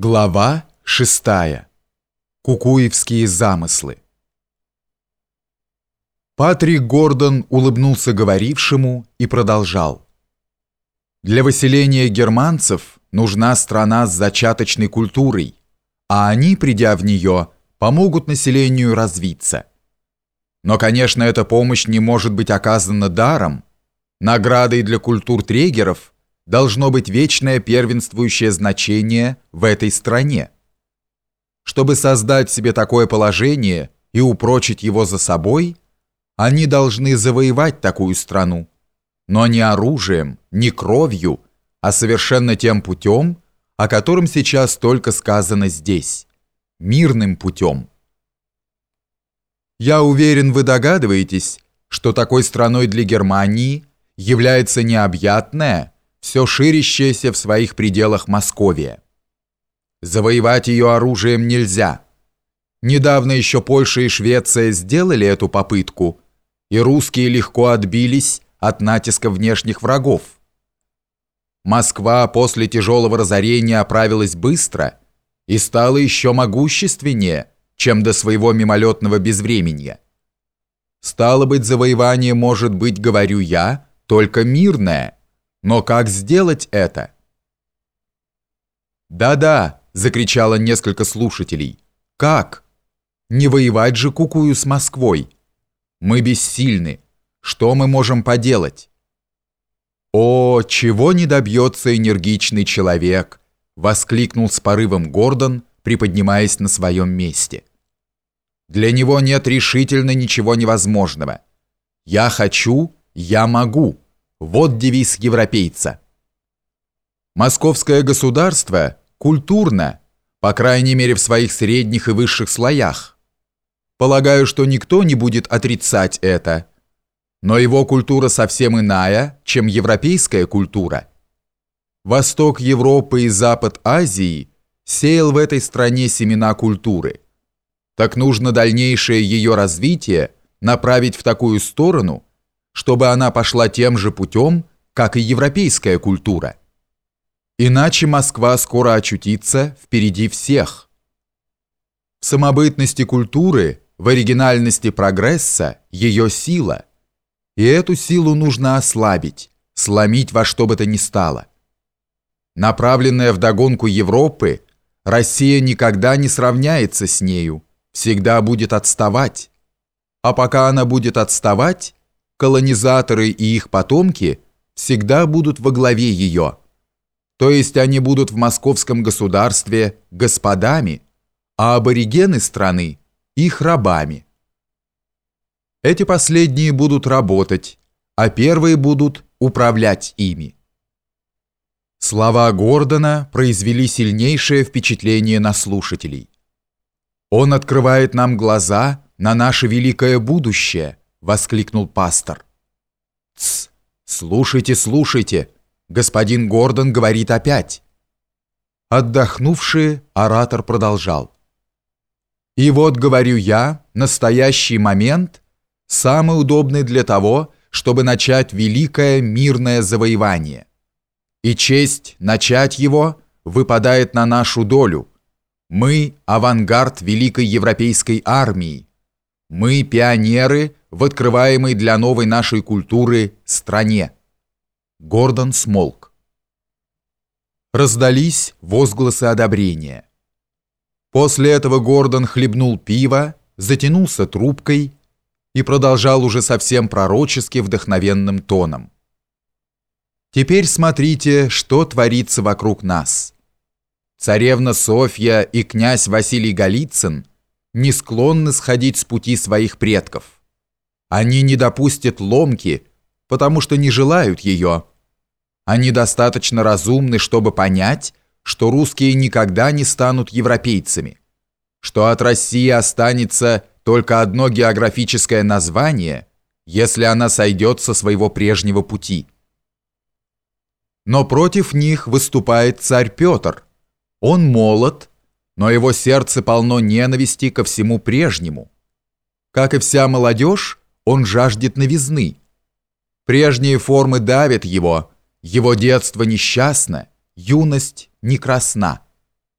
Глава 6. Кукуевские замыслы. Патрик Гордон улыбнулся говорившему и продолжал. Для выселения германцев нужна страна с зачаточной культурой, а они, придя в нее, помогут населению развиться. Но, конечно, эта помощь не может быть оказана даром. Наградой для культур трегеров – должно быть вечное первенствующее значение в этой стране. Чтобы создать себе такое положение и упрочить его за собой, они должны завоевать такую страну, но не оружием, не кровью, а совершенно тем путем, о котором сейчас только сказано здесь, мирным путем. Я уверен, вы догадываетесь, что такой страной для Германии является необъятная, все ширящаяся в своих пределах Московия. Завоевать ее оружием нельзя. Недавно еще Польша и Швеция сделали эту попытку, и русские легко отбились от натиска внешних врагов. Москва после тяжелого разорения оправилась быстро и стала еще могущественнее, чем до своего мимолетного безвременья. Стало быть, завоевание может быть, говорю я, только мирное – но как сделать это? «Да-да!» – закричало несколько слушателей. «Как? Не воевать же кукую с Москвой! Мы бессильны. Что мы можем поделать?» «О, чего не добьется энергичный человек!» – воскликнул с порывом Гордон, приподнимаясь на своем месте. «Для него нет решительно ничего невозможного. Я хочу, я могу». Вот девиз европейца. Московское государство культурно, по крайней мере в своих средних и высших слоях. Полагаю, что никто не будет отрицать это. Но его культура совсем иная, чем европейская культура. Восток Европы и Запад Азии сеял в этой стране семена культуры. Так нужно дальнейшее ее развитие направить в такую сторону – чтобы она пошла тем же путем, как и европейская культура. Иначе Москва скоро очутится впереди всех. В самобытности культуры, в оригинальности прогресса ее сила. И эту силу нужно ослабить, сломить во что бы то ни стало. Направленная в догонку Европы, Россия никогда не сравняется с нею, всегда будет отставать. А пока она будет отставать, колонизаторы и их потомки всегда будут во главе ее. То есть они будут в московском государстве господами, а аборигены страны – их рабами. Эти последние будут работать, а первые будут управлять ими. Слова Гордона произвели сильнейшее впечатление на слушателей. Он открывает нам глаза на наше великое будущее –— воскликнул пастор. «Тсс! Слушайте, слушайте! Господин Гордон говорит опять!» Отдохнувший оратор продолжал. «И вот, говорю я, настоящий момент самый удобный для того, чтобы начать великое мирное завоевание. И честь начать его выпадает на нашу долю. Мы – авангард великой европейской армии. Мы – пионеры – в открываемой для новой нашей культуры стране. Гордон смолк. Раздались возгласы одобрения. После этого Гордон хлебнул пиво, затянулся трубкой и продолжал уже совсем пророчески вдохновенным тоном. Теперь смотрите, что творится вокруг нас. Царевна Софья и князь Василий Голицын не склонны сходить с пути своих предков. Они не допустят ломки, потому что не желают ее. Они достаточно разумны, чтобы понять, что русские никогда не станут европейцами, что от России останется только одно географическое название, если она сойдет со своего прежнего пути. Но против них выступает царь Петр. Он молод, но его сердце полно ненависти ко всему прежнему. Как и вся молодежь, он жаждет новизны. Прежние формы давят его, его детство несчастно, юность некрасна.